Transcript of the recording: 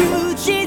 Gucci